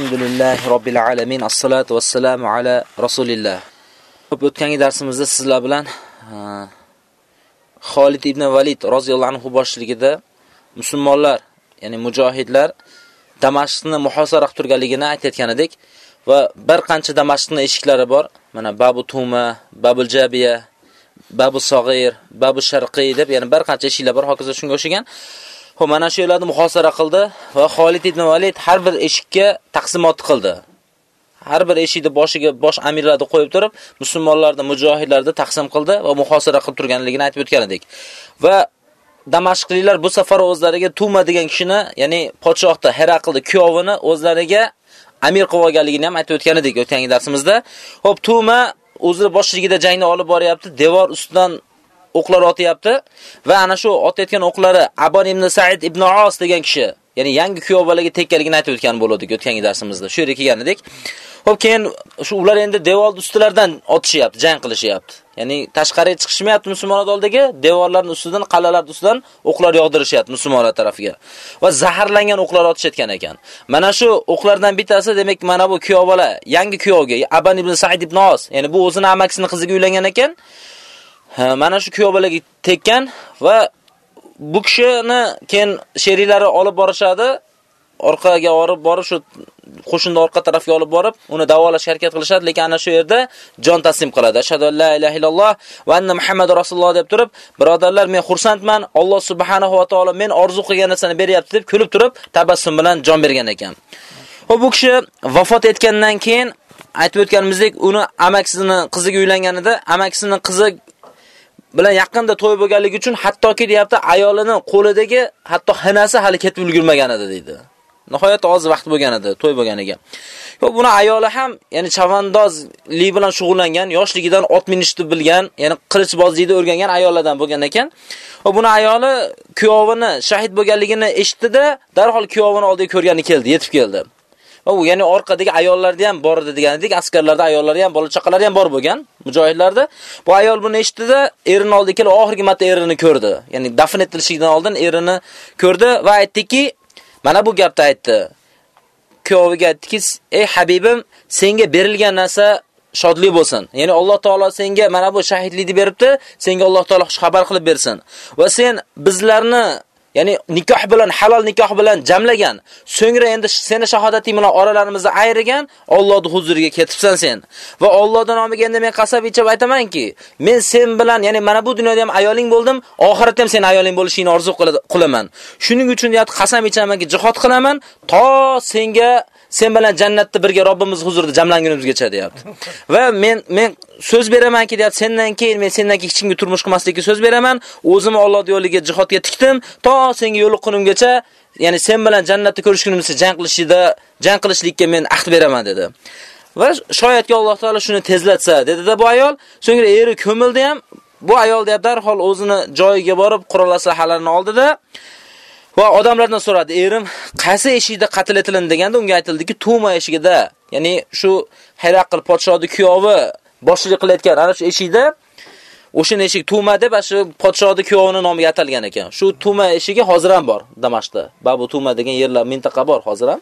Alhamdulillah robbil alamin. Assalatu vassalamu ala rasulillah. Ko'p o'tgangi darsimizda sizlar bilan Xolid ibn Valid roziyallohu anhu boshchiligida musulmonlar, ya'ni mujohidlar Damashqni muhosara qilib turganligini aytayotgan edik va bir qancha Damashqning eshiklari bor. Mana Babu Tuma, Babul Jabiya, Babu Sog'ir, Babu Sharqiy deb, ya'ni bir qancha eshiklar bor, hokazo shunga o'xshagan. Xo'p, mana shu yerlarni muhosara qildi va Xolid ibn Valid har bir eshikka taqsimot qildi. Har bir eshikni boshiga bosh amirlarni qo'yib turib, musulmonlarni, mujohidlarni taqsim qildi va muhosara qilib turganligini aytib o'tgan edik. Va Damashqliklar bu safar o'zlariga Tuma degan kishini, ya'ni podshohda Heraqlni kuyovini o'zlariga amir qilib olganligini ham aytib o'tgan edik o'tgan darsimizda. Xo'p, Tuma o'zini boshligida jangni olib boryapti, devor ustidan o'qlar otyapti va ana shu otayotgan o'qlari Abon ibn Said ibn Os degan kishi, ya'ni yangi kuyov bolaga tekkanligini aytib o'tgan bo'lardik o'tgan darsimizda. Shu yerga kelgan edik. Xo'p, keyin shu ular endi devor ustilaridan otishyapti, jang qilishyapti. Ya'ni tashqariga chiqishmayapti musulmonlar oldidagi, devorlarning ustidan, qal'alar ustidan o'qlar yog'dirishyapti musulmonlar tarafiga. Va zaharlangan o'qlar otishayotgan ekan. Mana shu o'qlardan bittasi demak mana bu kuyov bola, yangi kuyovga Aban ibn Said ibn Os, ya'ni bu o'zini amakisining qiziga uylangan ekan. Mana shu kuyov bolaga tekkan va bu kishini keyin sheriklari olib borishadi. Orqaga olib borib shu qo'shinni orqa tarafga olib borib, uni davolashga harakat qilishadi, lekin ana shu yerda jon taslim qiladi. Ashhadu an la ilaha illalloh va anna Muhammad rasululloh deb turib, birodarlar, men xursandman. Alloh subhanahu va taolo men orzu qilgan narsani beryapti deb kulib turib, tabassum bilan jon bergan ekan. Va bu kishi vafot etgandan keyin aytib o'tganimizdek, uni amakisini qiziga uylanganida, amakisining qizi bilan yaqinda to'y bo'lganligi uchun hattoki deyapti, ayolining qo'lidagi hatto xinasi hali ketib ulgurmagan edi deydi. Nihoyat oz vaqt bo'lgan edi to'y bo'lganiga. Yo'q, buni ayoli ham, ya'ni chavandozlik bilan shug'ullangan, yoshligidan ot minishni bilgan, ya'ni qilichbozlikni o'rgangan ayollardan bo'lgan ekan. Va buni ayoli kuyovini shahid bo'lganligini eshitdi-da, darhol kuyovini oldiga ko'rgani keldi, yetib keldi. Va u ya'ni orqadagi ayollarda ham bor edi degan edik, askarlarda ayollari ham, bola chaqalari ham bor bo'lgan mujohidlarda. Bu ayol buni eshitdi-da, erini oldi kelib oxirgi marta erini ko'rdi. Ya'ni dafn etilishidan oldin erini ko'rdi va aytdiki, mana bu gapni aytdi. Kuyoviga aytdiki, "Ey Habibim, senga berilgan narsa shodlik bo'lsin. Ya'ni Alloh taolo senga mana bu shahidlikni beribdi, senga Alloh taolo xush xabar qilib bersin. Va sen bizlarni Ya'ni nikoh bilan halol nikoh bilan jamlagan. So'ngra endi seni shahodating bilan oralarimizni ayirgan, Allohning huzuriga ketibsan sen. Va Allohdan nomiga endi men qasab ichib aytamanki, men sen bilan, ya'ni mana bu dunyoda ham ayoling bo'ldim, oxiratda ham sen ayoling bo'lishingni orzu qilaman. Shuning uchun deyat qasam ichamanki, jihod qilaman, to senga sen bilan jannatda birga Robbimiz huzurida jamlangunimizgacha deyapti. Va men men so'z beramanki deyapti, sendan keyin men sendan keyin hech turmush qilmaslikka so'z beraman. o'zimni Alloh yo'liga jihodga tikdim, to senga yo'liqqunimgacha, ya'ni sen bilan jannatda ko'rishgunimizcha jang qilishida, jang qilishlikka men ahd beraman dedi. Va shoyatki Alloh taolo shuni tezlatsa, dedi-da bu ayol, so'ngra eri ko'mildi ham. Bu ayol deyapti, darhol o'zini joyiga borib, qurol aslahalarini oldida Va odamlardan so'radi, erim qaysi eshikda qatl etilindi deganda unga aytildiki, Tuma eshigida, ya'ni shu Heraql podshohning kuyovi boshchilik qilayotgan ana shu eshikda o'sha eshik Tuma deb shu podshohning kuyovining nomiga atalgan ekan. Shu Tuma eshigi hozir ham bor Damashqda. Babu Tuma degan yerlar mintaqa bor hozir ham.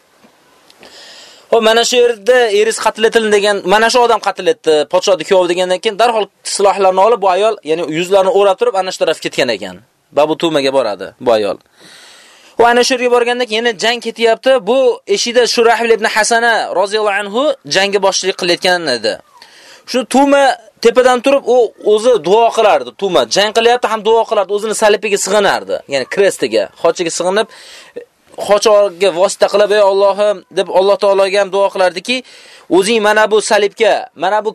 Xo'p, mana shu yerda eris qatl etildi degan, mana shu odam qatl etdi, podshohning kuyovi degandan keyin darhol silohlarni olib bu ayol, ya'ni yuzlarini o'rab turib ana shu tarafga ketgan ekan. Babu Tumaga boradi bu ayol. Va ana shu yerga borganda yana jang ketyapti. Bu eshida Shurahil ibn Hasana roziyallohu anhu jangga boshchilik qilayotgan edi. Shu Tuma tepadan turib u o'zi duo qilardi. Tuma jang qilyapti, ham duo qilardi, o'zini salipiga sig'inardi. Ya'ni krestiga, xochiga sig'inib, xochorga vosita qilib, "Ey Allohim" deb Alloh taologa ham duo qilardiki, "O'zing mana bu salibga, mana bu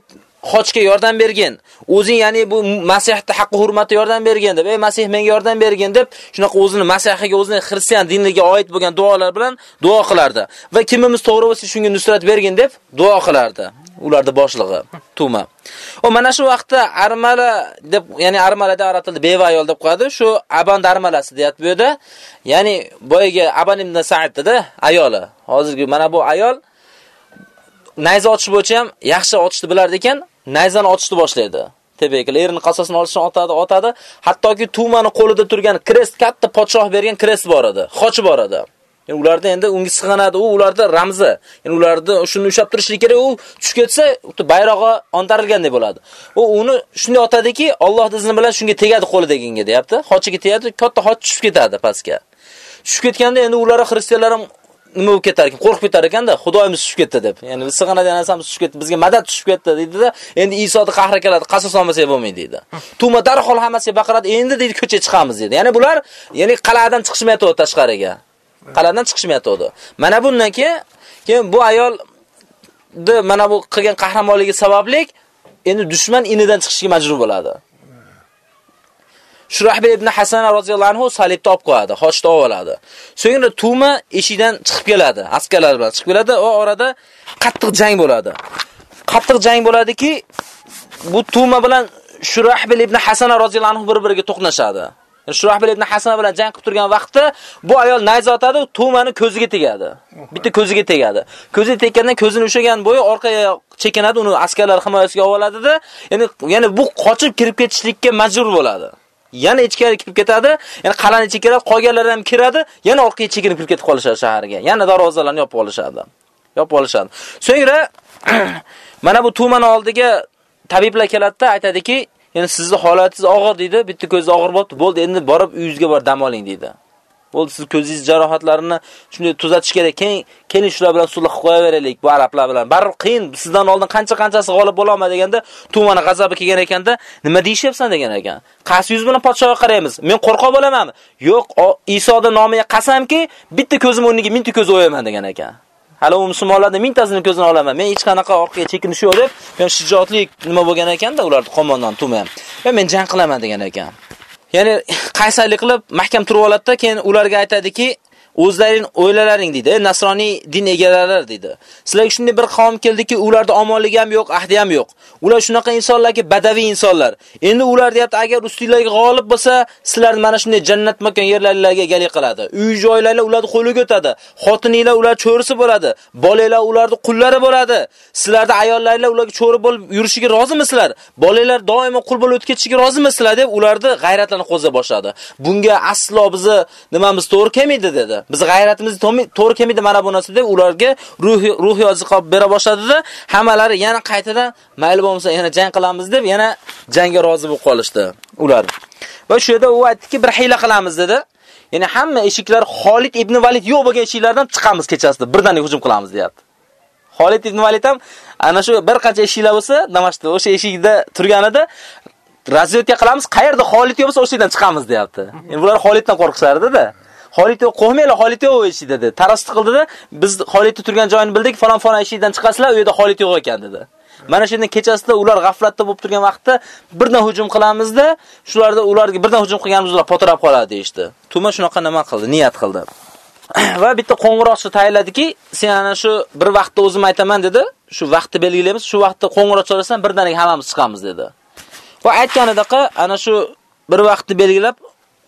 xochga yordam bergin. O'zing ya'ni bu Masihni haqqi hurmati yordam bergin deb, ey Masih menga yordam bergin deb, shunaqa o'zini Masihiga, o'zini xristian diniga oid bo'lgan duolar bilan duo qilardi. Va kimimiz to'g'ri bo'lsa, shunga nusrat bergin deb duo qilardi. Ularda boshlig'i Tuma. O mana shu vaqtda Armala deb, ya'ni Armalada aratildi, beva ayol deb qo'yadi. Shu Aban armalasi deyat bu yerda. Ya'ni boyiga Aban ibn Sa'id dedi, ayoli. Hozirgi mana bu ayol nayza otish bo'yicha ham yaxshi otishni bilardi ekan, nayzani otishni boshlaydi. tebekil erini qasosini olishni otadi, otadi. Hattoki Tumani qo'lida turgan krest, katta podshoh bergan krest bor edi, xochi bor edi. Ya'ni ularda endi unga sig'inadi, u ularda ramzi. Ya'ni ularda shuni ushlab turishlik kerak, u tushib ketsa, bayrog'i ontarilgandek bo'ladi. U uni shunday otadiki, Alloh izni bilan shunga tegadi qo'lidaganga, deyapti. Xochiga tegadi, katta xoch tushib ketadi pastga. Tushib ketganda endi ular xristianlar ham nima bo'lib ketar ekan, qo'rqib ketar ekanda, Xudoyimiz tushib ketdi deb. Ya'ni biz sig'inadigan narsamiz tushib ketdi, bizga madad tushib ketdi deydida, endi Isoni qahri keladi, qasos olmasak bo'lmaydi deydi. Tuma darhol hammasiga baqiradi, endi deydi ko'chaga chiqamiz deydi. Ya'ni bular ya'ni qal'adan chiqishmayapti tashqariga. Qal'adan chiqishmayotdi. Mana bundan keyin keyin bu ayolni mana bu qilgan qahramonligi sababli endi dushman inidan chiqishga majbur bo'ladi. Shurahbil ibn Hasan roziyallohu anhu salibni olib qo'yadi, xochni olib oladi. So'ngra Tuma eshikdan chiqib keladi, askarlar bilan chiqib keladi va orada qattiq jang bo'ladi. Qattiq jang bo'ladiki, bu Tuma bilan Shurahbil ibn Hasan roziyallohu anhu bir-biriga to'qnashadi. Shurahbil ibn Hasan bilan jang qilib turgan vaqtda bu ayol nayz otadi, Tumani ko'ziga tegadi. Bitta ko'ziga tegadi. Ko'ziga tekkandan ko'zini ushagan bo'yi orqaga chekinadi, uni askarlar himoyasiga olib oladida, ya'ni ya'ni bu qochib kirib ketishlikka majbur bo'ladi. yana ichkari kirib ketadi, yana qal'ani kiradi, qolganlar ham kiradi, yana orqaga chekinib kirib ketib qolishadi shaharga. Yana darvozalarni yopib olishadi. Yopib olishadi. So'ngra mana bu tumani oldiga tabiblar keladi-da, aytadiki, "Endi sizni holatingiz og'ir" deydi, bitta ko'zingiz og'ir bo'libdi, bo'ldi, endi borib uyingizga borib dam oling deydi. Bo'ldi, siz ko'zingiz jarohatlarini shunday tuzatish kerak. Keyin keling shular bilan sulh qilib qo'yaveraylik bu arablar bilan. Baribir qiyin, sizdan oldin qancha-qanchasi g'olib bo'la olma deganda, tumani g'azabi kelgan ekanda, nima deyishyapsan degan ekan. Qaysi yuz bilan podshohga qaraymiz? Men qo'rqoq bo'lamanmi? Yo'q, Isoning nomiga qasamki, bitta ko'zim o'rniga mingta ko'z o'yaman degan ekan. Hali u musulmonlarning mingtasini ko'zini olaman. Men hech qanaqa orqaga chekinish yo'q deb, men shijoatlik nima bo'lgan ekanda, ularni qo'mondan tuma ham. Men jang qilaman degan ekan. Ya'ni qaysarlik qilib mahkam turib oladi-da, keyin ularga aytadiki, o'zlaring o'ylalaring dedi. Nasroniy din egalari dedi. Sizlarga shunday bir qavm keldiki, ularda omonligi ham yo'q, ahdi ham yo'q. Ular shunaqa insonlarki, badaviy insonlar. Endi ular deyapti, agar ustinglarga g'olib bo'lsa, sizlar mana shunday jannat makon yerlarga egalik qiladi. Uy joylarlar ularni qo'liga o'tadi. Xotininglar ular cho'risi bo'ladi. Bolalar ularni qullari bo'ladi. Sizlarda ayollaringlar ularga cho'ri bo'lib yurishiga rozimisizlar? Bolalar doimo qul bo'lib o'tib ketishiga rozimisizlar deb ularni g'ayratlarini qo'za boshladi. Bunga aslo bizni nimamiz to'g'ri kelmaydi dedi. Biz g'ayratimizni to'g'ri kelmaydi mana bu narsa deb ularga ruhiy ruhiy oziqa bera boshladi-da, hammalari yana qaytadan mayli bo'lmasa yana jang qilamiz deb yana jangga rozi bo'lib qolishdi ular. Va shu yerda u aytdiki, bir hiyla qilamiz dedi. Ya'ni hamma eshiklar Xolid ibn Valid yo'q bo'lgan eshiklardan chiqamiz kechasida, birdaniga hujum qilamiz deyapti. Xolid ibn Valid ham ana shu bir qancha eshiklar bo'lsa, Damashqda o'sha eshikda turganida razvedka qilamiz, qayerda Xolid yo'q bo'lsa o'sha yerdan chiqamiz deyapti. Endi bular Xoliddan qo'rqishardi-da. Xolidni qo'ymanglar, Xolid yo'q eshik dedi. Tarasdi qildida, biz Xolidni turgan joyini bildik, falon falon ishidan chiqasizlar, u yerda Xolid yo'q ekan dedi. Mana shundan kechasida ular g'aflatda bo'lib turgan vaqtda birdan hujum qilamizda, shularda ularga birdan hujum qilganimizda ular potirab qoladi deyshti. Tuma shunaqa nima qildi, niyat qildi. Va bitta qo'ng'iroqchi tayinladiki, sen ana shu bir vaqtda o'zim aytaman dedi. Shu vaqtni belgilaymiz, shu vaqtda qo'ng'iroq chalasan, birdaniga hammamiz chiqamiz dedi. Va aytganidaqa ana shu bir vaqtni belgilab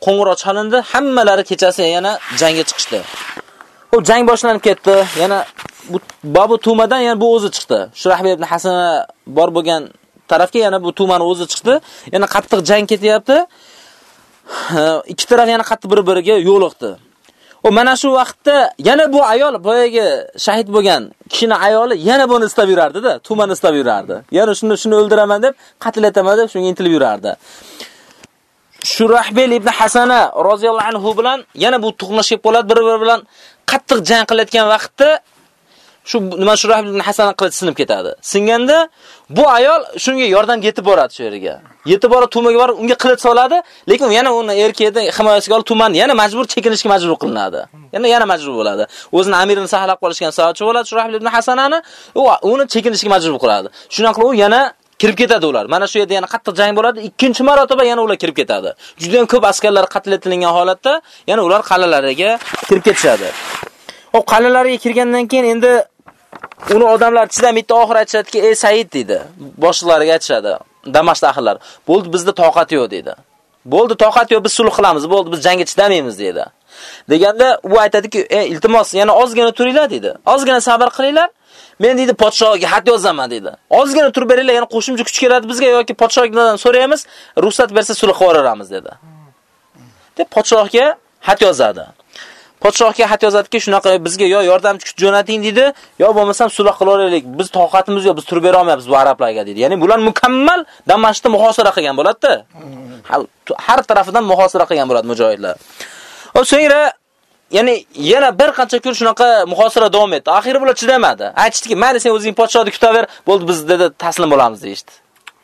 qo'ng'iroq chalindi, hammalari kechasi yana jangga chiqishdi. U jang boshlanib ketdi. Yana bu Babu Tumadan yana bu o'zi chiqdi. Shurahbi ibn Hasan bor bo'lgan tarafga yana bu Tumani o'zi chiqdi. Yana qattiq jang ketyapti. Ikki taraf yana qattiq bir-biriga yo'liqdi. O mana shu vaqtda yana bu ayol boyagi shahid bo'lgan kishini ayoli yana buni istab yurardi-da, Tumani istab yurardi. Yana shuni shuni o'ldiraman deb, qatl etaman deb shunga intilib yurardi. Shurahbel ibn Hasana roziyallohu anhu bilan yana bu to'qnashib qoladi bir-biri bilan qattiq jang qilayotgan vaqtda shu nima Shurahbel ibn Hasana qilib sinib ketadi. Singanda bu ayol shunga yordam yetib boradi shu yerga. Yetib borib tumaga borib unga qilit soladi, lekin yana uni erkakdan himoyasiga olib tuman yana majbur chekinishga majbur qilinadi. Yana yana majbur bo'ladi. O'zini amirini saqlab qolishgan sababchi bo'ladi Shurahbel ibn Hasanani, u uni chekinishga majbur qiladi. Shunaqa u yana kirib ketadi ular. Mana shu yerda yana qattiq jang bo'ladi. Ikkinchi marotaba yana ular kirib ketadi. Juda ham ko'p askarlar qatl etilgan holatda yana ular qal'alariga kirib ketishadi. O qal'alariga kirgandan keyin endi uni odamlar chidamaydi, oxir aytishadiki, "Ey Said" dedi. Boshliqlariga aytishadi. Damashq ahllari. "Bo'ldi, bizda toqat yo'q" dedi. "Bo'ldi, toqat yo'q, biz sulh qilamiz. Bo'ldi, biz jangga chidamaymiz" dedi. Deganda u aytadiki, "Ey, iltimos, yana ozgina turinglar" dedi. "Ozgina sabr qilinglar. Men dedi podshohga xat yozaman dedi. Ozgina turib beringlar, yana qo'shimcha kuch keladi bizga yoki podshohdan so'raymiz, ruxsat bersa sulh qilaveramiz dedi. Deb podshohga xat yozadi. podshohga xat yozadiki, shunaqa bizga yo yordamchi kuch jo'nating dedi, yo bo'lmasam sulh qilaveraylik. Biz toqatimiz yo'q, biz turib bera olmayapmiz bu arablarga dedi. Ya'ni bular mukammal Damashqni muhosara qilgan bo'ladi-da. Har tarafidan muhosara qilgan bo'ladi mujohidlar. O so'ngra ya'ni yana bir qancha kun shunaqa muhosara davom etdi. Oxiri bular chidamadi. Aytishdiki, "Mayli sen o'zing podshohni kutaver, bo'ldi biz dedi taslim bo'lamiz" deydi.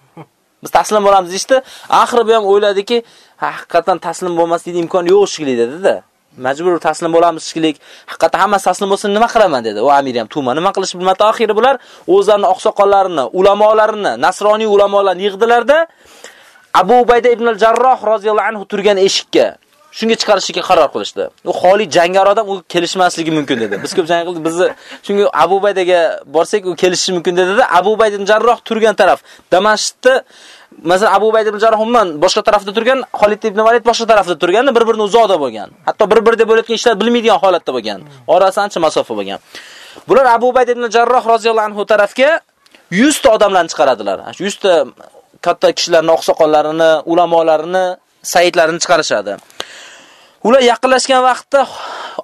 Biz taslim bo'lamiz deydi. Oxiri bu ham o'yladiki, haqiqatan taslim bo'lmaslik imkoni yo'q shekilli dedi-da. Majbur taslim bo'lamiz shekilli. Haqiqatan hammasi taslim bo'lsa nima qilaman dedi. U amir ham Tuma nima qilish bilmadi. Oxiri bular o'zlarining oqsoqollarini, ulamolarini, nasroniy ulamolarni yig'dilarda Abu Ubayda ibn al-Jarroh roziyallohu anhu turgan eshikka shunga chiqarishga qaror qilishdi. U xoli jangar odam u kelishmasligi mumkin dedi. Biz ko'p jang qildik, bizni shunga Abu Baydaga borsak u kelishishi mumkin dedi. Abu Bayd ibn Jarroh turgan taraf Damashqda Masalan, Abu Bayd ibn Jarroh umuman boshqa tarafda turgan, Xolid ibn Valid boshqa tarafda turganda bir-birini uzoqda bo'lgan. Hatto bir-birida bo'layotgan ishlar bilmaydigan holatda bo'lgan. Orasi ancha masofa bo'lgan. Bular Abu Bayd ibn Jarroh roziyallohu anhu tarafga 100 ta odamlarni chiqaradilar. 100 ta katta kishilarni, oqsoqollarini, ulamolarini, saytlarini chiqarishadi. Ular yaqinlashgan vaqtda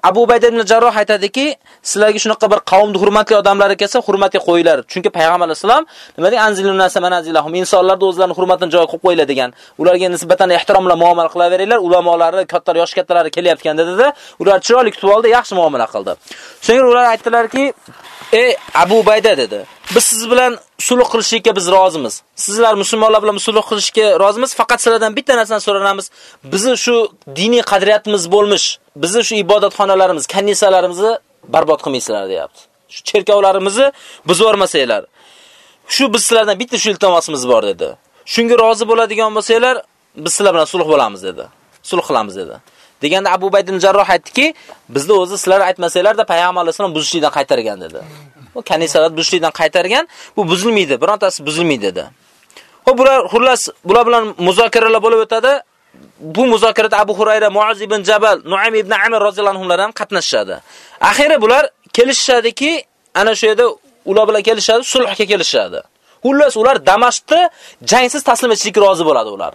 Abu Ubayda ibn Jarroh aytadiki, sizlarga shunaqa bir qavmni hurmatli odamlari kelsa, hurmatga qo'yinglar. Chunki payg'ambar alayhisalom nima degan anzilun nasa manazilahum Insonlarni o'zlarining hurmatini joyiga qo'yib qo'yinglar degan. Ularga nisbatan ehtirom bilan muomala qilaveringlar. Ulamolari, kattalar, yosh kattalari kelyotganda dedi. Ular chiroyli kutib oldi, yaxshi muomala qildi. So'ngra ular aytdilarki, "Ey Abu Ubayda" dedi. Biz siz bilan sulh qilishga biz rozimiz. Sizlar musulmonlar bilan sulh qilishga rozimiz, faqat sizlardan bitta narsani so'raymiz. Bizning shu diniy qadriyatimiz bo'lmish, bizni shu ibodatxonalarimiz, kanisalarimizni barbod qilmaysizlar, deyapti. Shu cherkovlarimizni buzib yormasanglar. Shu biz sizlardan bitta shu iltimosimiz bor dedi. Shunga rozi bo'ladigan bo'lsanglar, biz sizlar bilan sulh bo'lamiz dedi. Sulh qilamiz dedi. Deganda Abu Baydin Jarroh aytdiki, bizni o'zi sizlar aytmasanglar-da payg'ambar alayhisalom buzishlikdan qaytargan dedi. Bu kanisalar buzishlikdan qaytargan, bu buzilmaydi, birontasi buzilmaydi dedi. Xo'p, bular xullas bular bilan muzokaralar bo'lib o'tadi. Bu muzokarada Abu Hurayra, Muaz ibn Jabal, Nuaym ibn Amir roziyallohu anhular ham qatnashadi. Axiri bular kelishishadiki, ana shu yerda ular bilan kelishadi, sulhga kelishadi. Xullas ular Damashqni jangsiz taslim etishga rozi bo'ladi ular.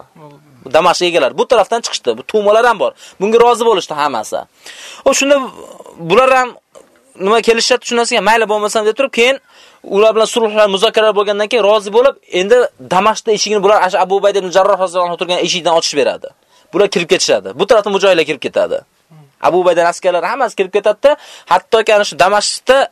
Damashq egalar bu tarafdan chiqishdi. Bu tu'malar ham bor. Bunga rozi bo'lishdi hammasi. O shunda bular ham nima kelishadi tushunasizmi? mayli bo'lmasam deb turib, keyin ular bilan sulhlar, muzokaralar bo'lgandan keyin rozi bo'lib, endi Damashqda eshigini bular Abu Ubayd ibn Jarroh roziyallohu turgan eshikdan ochib beradi. Bular kirib ketishadi. Bu tarafdan mujohidlar kirib ketadi. Abu Ubaydan askarlari hammasi kirib ketadi-da, hattoki ana shu Damashqda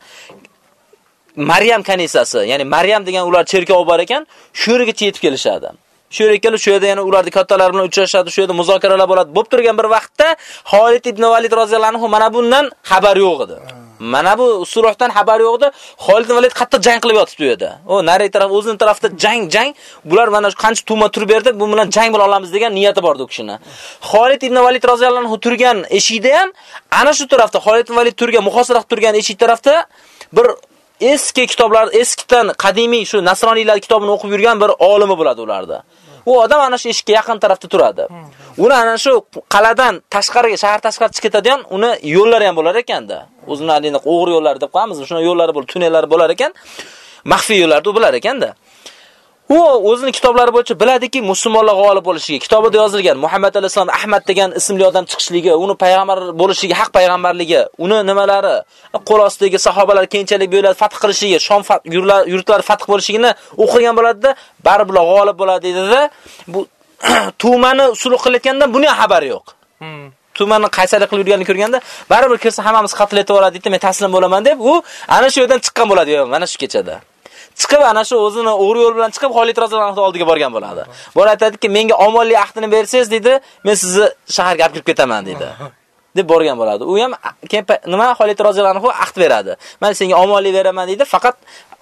Maryam kanisasi, ya'ni Maryam degan ular cherkov bor ekan, shu yergacha yetib kelishadi. Shu yerga kelib, shu yerda yana ularning kattalar bilan uchrashadi, shu yerda muzokaralar bo'ladi. Bo'lib turgan bir vaqtda Xolid ibn Valid roziyallohu anhu mana bundan xabar yo'q edi. Mana bu surohdan xabar yo'qdi. Xolid ibn Valid qattiq jang qilib yotibdi u yerda. O nari taraf o'zining tarafida jang, jang. Bular mana shu qancha tuma turib berdi, bu bilan jang qila olamiz degan niyati bordi u kishini. Xolid ibn Valid roziyallohu anhu turgan eshikda ham ana shu tarafda Xolid ibn Valid turgan, muhosiraq turgan eshik tarafda bir eski kitoblar, eskidan qadimiy shu nasroniylar kitobini o'qib yurgan bir olimi bo'ladi ularda. U odam ana shu eshikka yaqin tarafda turadi. Uni ana shu qal'adan tashqariga, shahar tashqariga chiqib ketadigan uni yo'llari ham bo'lar ekanda. O'zini alini o'g'ri yo'llari deb qo'yamiz, shuna yo'llari bo'l, tunnellar bo'lar ekan. Maxfiy yo'llarni u bilar ekanda. U o'zining kitoblari bo'yicha biladiki, musulmonlar g'olib bo'lishiga, kitobida yozilgan Muhammad alayhisalom Ahmad degan ismli odam chiqishligi, uni payg'ambar bo'lishiga, haq payg'ambarligi, uni nimalari, qo'l ostidagi sahobalar keyinchalik bo'ylab fath qilishiga, Shom yurtlari fath bo'lishigini o'qigan bo'ladida, baribir g'olib bo'ladi dedi-da, bu Tumani sulh qilayotganda buni xabari yo'q. Hmm. Tumani qaysarlik qilib yurganini ko'rganda, baribir kirsa hammamiz qatl etib yuboradi deb, men taslim bo'laman deb, u ana shu yerdan chiqqan bo'ladi, mana shu kechada. chiqib ana shu o'zini o'g'ri yo'l bilan chiqib Xolid roziyallohu oldiga borgan bo'ladi. Bor aytadiki, menga omonlik ahdini bersangiz dedi, men sizni shaharga olib kirib ketaman dedi. deb borgan bo'ladi. U ham nima Xolid roziyallohu ahd beradi. Men senga omonlik beraman dedi, faqat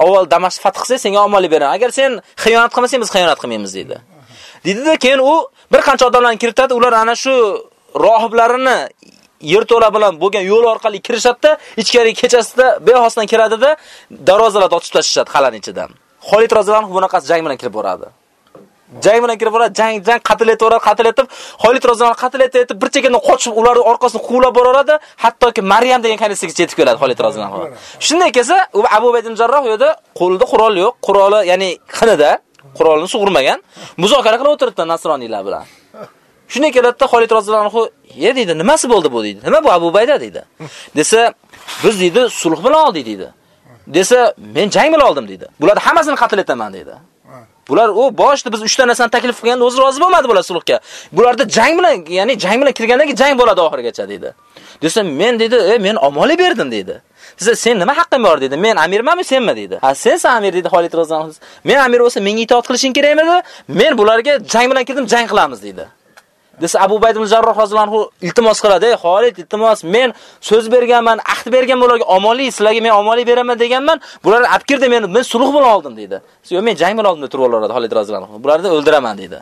avval Damashq fath qilsa senga omonlik beraman. Agar sen xiyonat qilmasang biz xiyonat qilmaymiz dedi. Dedi-da, keyin u bir qancha odamlarni kiritadi, ular ana shu rohiblarini yerto'la bilan bo'lgan yo'l orqali kirishadi, ichkariga kechasida bexosdan kiradida, darvozalarni ochib tashlashadi qal'aning ichidan. Xolid roziyallohu bunaqasi jang bilan kirib boradi. Jang bilan kirib boradi, jang jang qatl etib qatl etib, Xolid roziyallohu qatl etib, bir chekkadan qochib ularning orqasini quvlab boraveradi, hattoki Maryam degan kanisiga yetib keladi Xolid roziyallohu. Shunday kelsa, u Abu Baydin Jarroh yo'da, qo'lida qurol yo'q, quroli, ya'ni qinida, qurolni sug'urmagan, muzokara qilib o'tiribdi nasroniylar bilan. Shunday keladida Xolid roziyallohu anhu, "Ye" dedi, "Nimasi bo'ldi bu?" deydi. "Nima bu Abu Bayda?" deydi. Desa, "Biz deydi, sulh bilan oldik" deydi. Desa, "Men jang bilan oldim" deydi. Bularni hammasini qatl etaman deydi. Bular u boshda biz 3 ta narsani taklif qilganda o'zi rozi bo'lmadi bular sulhga. Bularda jang bilan, ya'ni jang bilan kirgandan keyin jang bo'ladi oxirigacha dedi. Desa, men dedi, "E, men omonlik berdim" dedi. Desa, "Sen nima haqqing bor?" dedi. "Men amirmanmi, senmi?" dedi. "Ha, sensan amir" dedi Xolid roziyallohu "Men amir bo'lsa, menga itoat qilishing kerakmi?" "Men bularga jang bilan kirdim, jang qilamiz" dedi. Desa Abu Bayd ibn Jarroh roziyallohu iltimos qiladi. "Ey Xolid, iltimos, men so'z berganman, ahd bergan bularga omonlik, sizlarga men omonlik beraman deganman. Bular olib meni men sulh bilan oldim" dedi. "Yo'q, men jang bilan oldim" deb turib olardi Xolid roziyallohu. Bularni o'ldiraman dedi.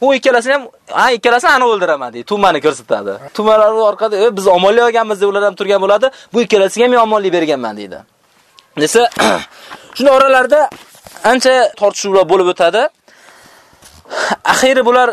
Bu ikkalasini ham, ha, ikkalasini ana o'ldiraman deydi. Tumani ko'rsatadi. Tumalar orqada, "E, biz omonlik olganmiz" deb ular ham turgan bo'ladi. Bu ikkalasiga men omonlik berganman deydi. Desa, shuni oralarda ancha tortishuvlar bo'lib o'tadi. Axiri bular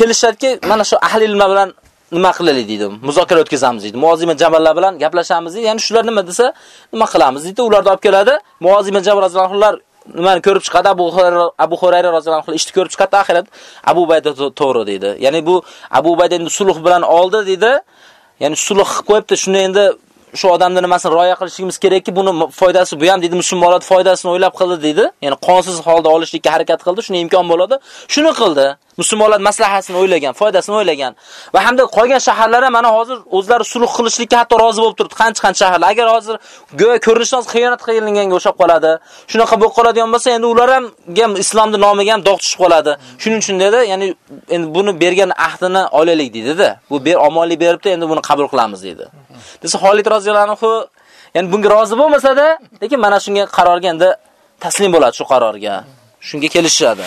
kelishadiki, mana shu ahli ilm bilan nima qilaylik deydi. Muzokara o'tkazamiz deydi. Muozima jaballar bilan gaplashamiz deydi. Ya'ni shular nima desa, nima qilamiz deydi. Ularni olib keladi. Muozima jabr roziyallohu nimani ko'rib chiqadi. Abu Hurayra Abu Hurayra roziyallohu anhu ishni ko'rib chiqadi. Oxirat Abu Bayda to'g'ri deydi. Ya'ni bu Abu Bayda endi sulh bilan oldi deydi. Ya'ni sulh qilib qo'yibdi. Shuni endi shu odamni nimasini rioya qilishimiz kerakki, buni foydasi bu ham dedi, musulmonlar foydasini o'ylab qildi dedi. Ya'ni qonsiz holda olishlikka harakat qildi, shuni imkon bo'ladi. Shuni qildi. Musulmonlar maslahatini o'ylagan, foydasini o'ylagan va hamda qolgan shaharlar ham mana hozir o'zlari sulh qilishlikka hatto rozi bo'lib turibdi. Qancha-qancha shaharlar. Agar hozir go'yo ko'rinishdan xiyonat qilinganga o'xshab qoladi. Shunaqa bo'lib qoladigan bo'lsa, endi ular ham islomning nomiga ham dog' tushib qoladi. Shuning uchun dedi, ya'ni endi buni bergan ahdini olaylik dedi-da. Bu ber omonlik beribdi, endi buni qabul qilamiz dedi. Desa Xolid roziyallohu anhu ya'ni bunga rozi bo'lmasa-da, lekin mana shunga qarorga endi taslim bo'ladi shu qarorga. Shunga kelishadi.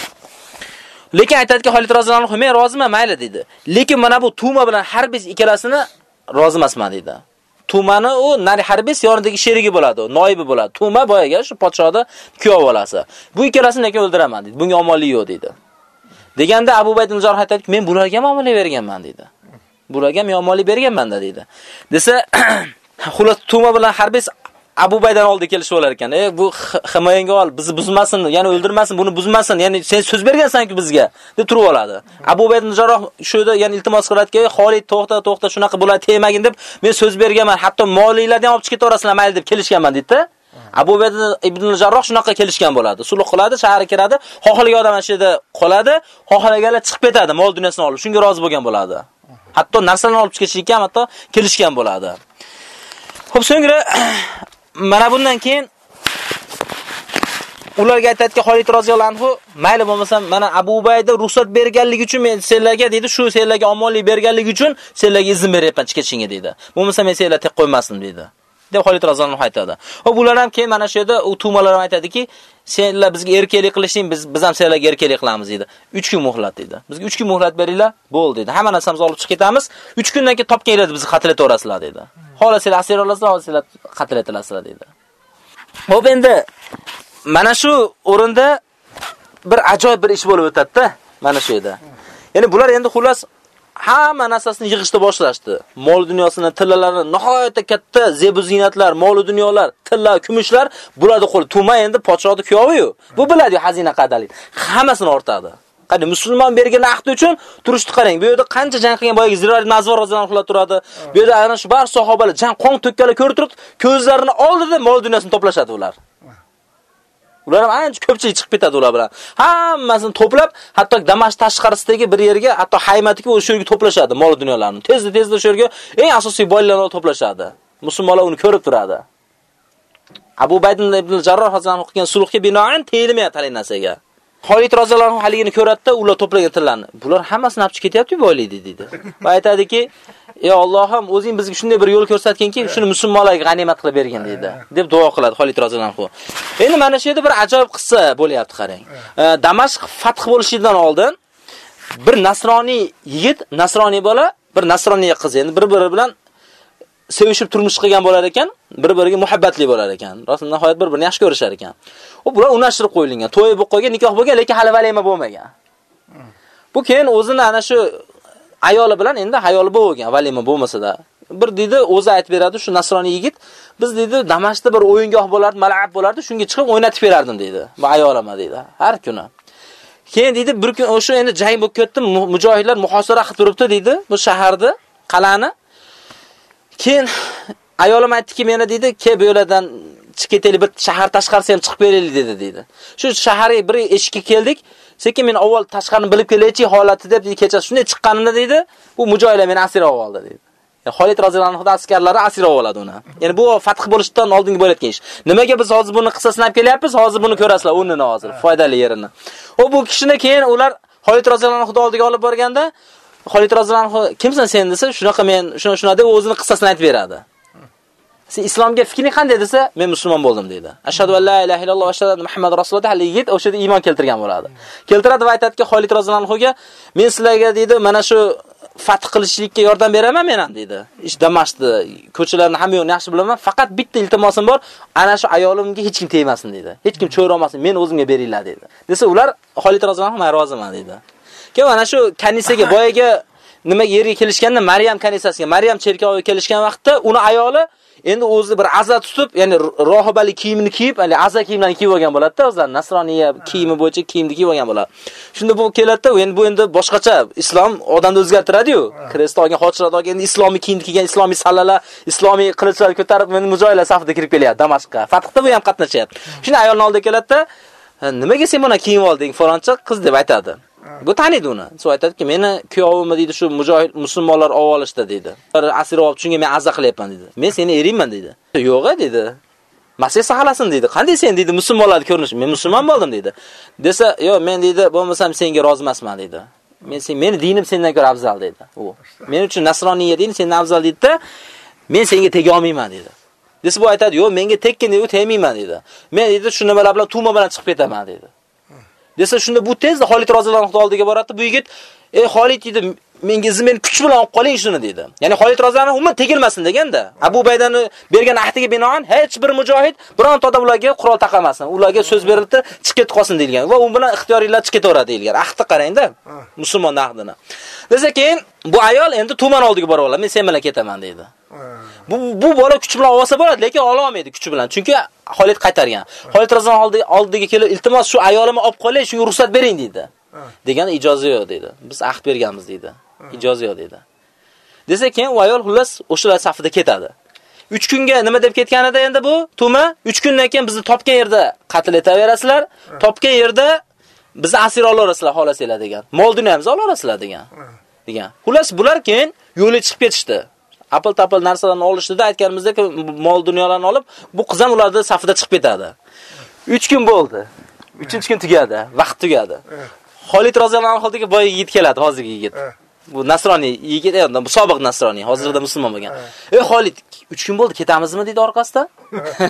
Lekin aytadiki Xolid roziyallohu anhu men roziman, mayli dedi. Lekin mana bu Tuma bilan Harbiz ikkalasini rozi emasman dedi. Tumani u nari Harbiy yonidagi sherigi bo'ladi, noibi bo'ladi. Tuma boyaga shu podshohda kuyov bolasi. Bu ikkalasini lekin o'ldiraman dedi. Bunga omonlik yo'q dedi. Deganda Abu Bayd ibn Jarh aytadiki, men bularga ham omonlik berganman dedi. Bularga ham omonlik berganman dedi. Desa, xullas Tuma bilan Harbiy Abu Baydan oldi kelishib olar ekan. E bu himoyanga ol, bizni buzmasin, ya'ni o'ldirmasin, buni buzmasin. Ya'ni sen so'z bergansan-ku bizga deb turib oladi. Abu Baydan Jarroh yerda ya'ni iltimos qiladiki, "Xolid, to'xta, to'xta, shunaqa bular tegmagin" deb men so'z berganman. Hatto molinglarni ham olib chiqib ketaverasizlar, mayli deb kelishganman dedi-da. Abu Baydan ibn Jarroh shunaqa kelishgan bo'ladi. Sulh qiladi, shaharga kiradi, xohlagan odam yerda qoladi, xohlaganlar chiqib ketadi, mol dunyosini olib. Shunga rozi bo'lgan bo'ladi. Hatto narsalarni olib chiqishga ham hatto kelishgan bo'ladi. Xo'p, so'ngra mana bundan keyin ularga aytadiki Xolid roziyallohu anhu, mayli bo'lmasa mana Abu Ubayda ruxsat berganligi uchun men senlarga dedi, shu senlarga omonlik berganligi uchun senlarga izn beryapman chiqishingga dedi. Bo'lmasa men senlarga tek qo'ymasdim dedi. deb Xolid roziyallohu aytadi. Va bular ham keyin mana shu yerda u tumalar ham aytadiki, senlar bizga erkalik qilishing, biz biz ham senlarga erkalik qilamiz dedi. 3 kun muhlat dedi. Bizga 3 kun muhlat beringlar, bo'ldi dedi. Hamma narsamizni olib chiqib ketamiz. 3 kundan keyin topkanglar bizni qatl etaverasizlar dedi. Xohlasanglar asir olasizlar, xohlasanglar qatl etilasizlar dedi. Xo'p endi mana shu o'rinda bir ajoyib bir ish bo'lib o'tadi-da, mana shu yerda. Ya'ni bular endi xullas hamma narsasini yig'ishni boshlashdi. Mol dunyosini, tillalarni, nihoyatda katta zebuzinatlar, mol dunyolar, tilla, kumushlar bularni qo'l. Tuma endi podshohning kuyovi-yu. Bu biladi xazina qadalik. Hammasini ortadi. Qani musulmon bergan ahd uchun turishni qarang. Bu yerda qancha jang qilgan boyagi Ziroat Nazvar roziyallohu turadi. Bu yerda ana shu bar sahobalar jang qon to'kkanlar ko'rib turib, ko'zlarini oldida mol dunyosini to'plashadi ular. Ular ham ancha ko'pchilik chiqib ketadi ular bilan. Hammasini to'plab, hatto Damashq tashqarisidagi bir yerga, hatto Haymatga o'sha yerga to'plashadi mol dunyolarni. Tezda-tezda o'sha yerga eng asosiy boylarni to'plashadi. Musulmonlar uni ko'rib turadi. Abu Baydin ibn Jarroh hazratlari qilgan sulhga binoan teyilmayapti hali narsaga. Xolid roziyallohu haligini ko'radida, ular to'plagan tillarni. Bular hammasini olib chiqib ketyapti boylikni dedi. Va aytadiki, "Ey Allohim, o'zing bizga shunday bir yo'l ko'rsatganki, shuni musulmonlarga g'animat qilib bergin" dedi. deb duo qiladi Xolid roziyallohu. Endi mana shu yerda bir ajoyib qissa bo'lyapti, qarang. E, Damashq fath bo'lishidan oldin bir nasroniy yigit, nasroniy bola, bir nasroniy qiz endi bir-biri bilan sevishib turmush qilgan bo'lar ekan, bir-biriga muhabbatli bo'lar ekan. Rasul nihoyat bir-birini yaxshi ko'rishar ekan. U bular unashtirib qo'yilgan, to'y bo'lib qolgan, nikoh bo'lgan, lekin hali valima bo'lmagan. Bu keyin o'zini ana shu ayoli bilan endi hayoli bo'lgan, valima bo'lmasa-da. Bir dedi, o'zi aytib beradi, shu nasroniy yigit, biz dedi, Damashqda bir o'yingoh bo'lardi, mal'ab bo'lardi, shunga chiqib o'ynatib berardim dedi. Bu ayolama dedi, har kuni. Keyin dedi bir kun o'sha endi jang bo'lib ketdi, mujohidlar muhosara qilib turibdi dedi bu shaharni, qal'ani. Keyin ayolim aytdiki, meni dedi, "Ke bu yerdan chiqib ketaylik, bir shahar tashqarisi ham chiqib beraylik" dedi dedi. Shu shaharga bir eshikka keldik. Sekin men avval tashqarini bilib kelaychi holati deb kecha shunday chiqqanimda dedi, bu mujohidlar meni asir oldi dedi. Xolid roziyallohu anhu askarlari asir oladi uni. Ya'ni bu fath bo'lishdan oldingi bo'layotgan ish. Nimaga biz hozir buni qissasini olib kelyapmiz? Hozir buni ko'rasizlar, o'rnini hozir, foydali yerini. O bu kishini keyin ular Xolid roziyallohu anhu oldiga olib borganda, Xolid roziyallohu kimsan sen desa, shunaqa men shuna shuna deb o'zining qissasini aytib beradi. Sen islomga fikring qanday desa, men musulmon bo'ldim deydi. Ashhadu an la ilaha illalloh va ashhadu anna Muhammad rasululloh hali yigit o'sha yerda iymon keltirgan bo'ladi. Keltiradi va aytadiki, Xolid roziyallohu men sizlarga deydi, mana shu fath qilishlikka yordam beraman men ham deydi. Ish Damashqni ko'chalarni hamma yo'qni yaxshi bilaman, faqat bitta iltimosim bor, ana shu ayolimga hech kim tegmasin deydi. Hech kim cho'ra olmasin, men o'zimga beringlar deydi. Desa ular Xolid roziyallohu anhu roziman deydi. Keyin mana shu kanisaga boyaga nima yerga kelishganda Maryam kanisasiga, Maryam cherkoviga kelishgan vaqtda uni ayoli endi o'zi bir aza tutib, ya'ni rohibalik kiyimini kiyib, ya'ni aza kiyimlarni kiyib olgan bo'ladi-da, o'zlari nasroniya kiyimi bo'yicha kiyimni kiyib olgan bo'ladi. Shunda bu keladi-da, endi bu endi boshqacha islom odamni o'zgartiradi-yu. Krest olgan, xotirada olgan, endi islomiy kiyimni kiygan, islomiy sallalar, islomiy qilichlar ko'tarib, endi mujoylar safida kirib kelyapti Damashqqa. Fathda bu ham qatnashyapti. Shunda ayolning oldiga keladi-da, nimaga sen buni kiyib olding, faloncha qiz deb aytadi. Bu taniydi uni. So aytadiki, meni kuyovimni deydi shu mujohid musulmonlar olib olishdi deydi. Bir asir olib shunga men azza qilyapman deydi. Men seni eringman deydi. Yo'q deydi. Masih saqlasin deydi. Qanday sen deydi musulmonlarni ko'rinish? Men musulmon bo'ldim deydi. Desa, yo'q men deydi, bo'lmasam senga rozi emasman deydi. Men sen meni dinim sendan ko'ra afzal deydi. U. Men uchun nasroniyya din sendan afzal deydi men senga tega olmayman deydi. Desa bu aytadi, yo'q menga tekkin deydi, tegmayman deydi. Men deydi shu nimalar bilan tuma bilan chiqib ketaman deydi. Desa shunda bu tezda Xolid roziyallohu oldiga boradi. Bu yigit, "Ey Xolid" dedi, "Menga men kuch bilan olib qoling shuni" dedi. Ya'ni Xolid roziyallohu umuman tegilmasin deganda. Abu Baydani bergan ahdiga binoan hech bir mujohid bironta odam ularga qurol taqamasin. Ularga so'z berildi, chiqib ketib qolsin deilgan va u bilan ixtiyoringlar chiqib ketaveradi deilgan. Ahdni qarangda. Musulmon ahdini. Desa keyin bu ayol endi tuman oldiga borib oladi. Men sen bilan ketaman dedi. Bu bu bola kuch bilan olsa bo'ladi, lekin ola olmaydi kuch bilan. Chunki Xolid qaytargan. Xolid razon oldiga oldiga kelib, iltimos shu ayolimni olib qolay, shunga ruxsat bering dedi. Degan ijozat yo'q dedi. Biz ahd berganmiz dedi. Ijozat yo'q dedi. Desa keyin u ayol xullas o'shalar safida ketadi. 3 kunga nima deb ketganida endi bu tuma 3 kundan keyin bizni topgan yerda qatl etaverasizlar. Topgan yerda bizni asir olasizlar xohlasanglar degan. Mol dunyamizni olasizlar degan. degan. Xullas bular keyin yo'lga chiqib ketishdi. Apil tapil narsalarni olishdida aytganimizdek mol dunyolarni olib bu qiz ham ularni safida chiqib ketadi. 3 kun bo'ldi. 3 kun tugadi vaqt tugadi. Xolid roziyallohu anhuga boy yigit keladi hozirgi yigit. Bu nasroniy yigit endi bu sobiq nasroniy hozirda musulmon bo'lgan. Ey Xolid 3 kun bo'ldi ketamizmi dedi orqasidan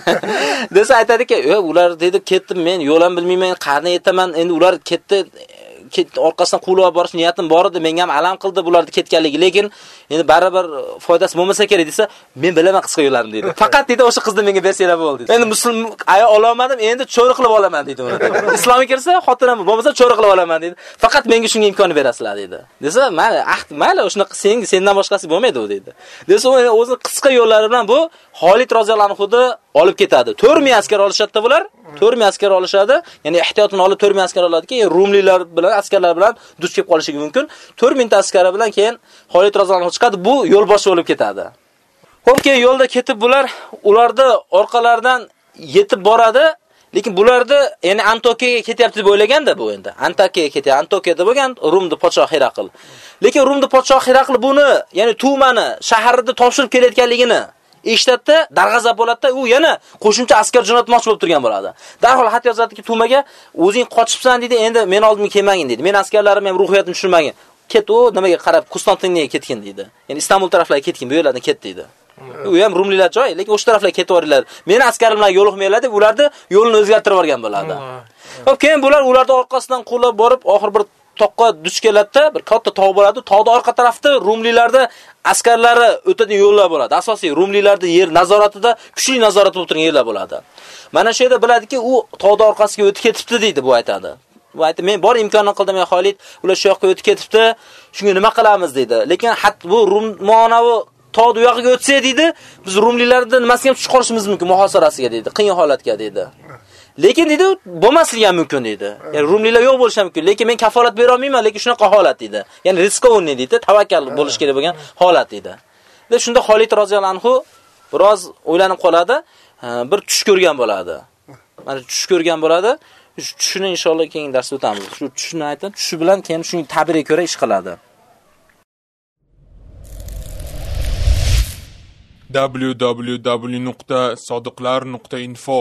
desa aytadiki ular dedi ketdim men yo'l ham bilmayman qani yetaman endi ular ketdi orqasidan quvlab borish niyatim bor edi, menga ham alam qildi bularni ketganligi, lekin endi baribir foydasi bo'lmasa kerak desa, men bilaman qisqa yo'llarini dedi. Faqat dedi o'sha qizni menga bersanglar bo'ldi. Endi musulmon ayol ololmadim, endi cho'ri qilib olaman dedi uni. Islomga kirsa xotinim bo'lmasa cho'ri qilib olaman dedi. Faqat menga shunga imkon berasizlar dedi. Desa, mayli, ahd, mayli, shunaqa sen sendan boshqasi bo'lmaydi u dedi. Desa, o'zi qisqa yo'llari bilan bu Xolid roziyallohu anhu olib ketadi. 4000 askar olishadi bular. 4000 askar olishadi. Ya'ni ehtiyotini olib 4000 askar oladiki, rumliklar bilan askarlar bilan duch kelib qolishi mumkin. 4000 ta askari bilan keyin Xolid roziyallohu chiqadi. Bu yo'l bo'lib ketadi. Xo'p, keyin yo'lda ketib bular ularni orqalaridan yetib boradi. Lekin bularni ya'ni Antokiyaga ketyapti deb o'ylaganda bu endi. Antokiyaga ketyapti. Antokiyada bo'lgan Rumni podshoh Hiraql. Lekin Rumni podshoh Hiraql buni, ya'ni Tumani shaharida topshirib kelayotganligini eshitadi, darg'azab bo'ladi, u yana qo'shimcha askar jo'natmoqchi bo'lib turgan bo'ladi. Darhol xat yozadiki, Tumaga o'zing qochibsan dedi, endi men oldimga kelmagin dedi. Men askarlarim ham ruhiyatini tushirmagin. Ket u nimaga qarab Konstantiniyga ketgan dedi. Ya'ni Istanbul taraflarga ketgan, bu yerlardan ket dedi. U ham rumliklar joy, lekin o'sha taraflarga ketaveringlar. Meni askarim bilan yo'liqmanglar deb ularni yo'lini o'zgartirib yuborgan bo'ladi. Xo'p, keyin bular ularni orqasidan qo'llab borib, oxir bir toqqa duch keladida, bir katta tog' bo'ladi. Tog'da orqa tarafda rumlilarda askarlari o'tadigan yo'llar bo'ladi. Asosiy rumlilarda yer nazoratida kuchli nazorat bo'lib turgan yerlar bo'ladi. Mana shu yerda biladiki, u tog'da orqasiga o'tib ketibdi deydi bu aytadi. Bu aytdi, men bor imkonini qildim ey Xolid, ular shu yoqqa o'tib ketibdi. Shunga nima qilamiz dedi. Lekin hat bu rum monavi tog'da u yoqqa o'tsa dedi, biz rumlilarda nimasiga ham tushib qolishimiz mumkin muhosarasiga dedi, qiyin holatga dedi. Lekin dedi, bo'lmasligi ham mumkin dedi. Ya'ni rumliklar yo'q bo'lishi ham mumkin, lekin men kafolat bera olmayman, lekin shunaqa holat dedi. Ya'ni riskovniy dedi, tavakkal bo'lish kerak bo'lgan holat dedi. Ve shunda Xolid roziyallohu anhu biroz o'ylanib qoladi, bir tush ko'rgan bo'ladi. Mana tush ko'rgan bo'ladi. Shu tushni inshaalloh keyingi darsda o'tamiz. Shu tushni aytib, tushi bilan keyin shuning ta'biriga ko'ra ish qiladi. www.sodiqlar.info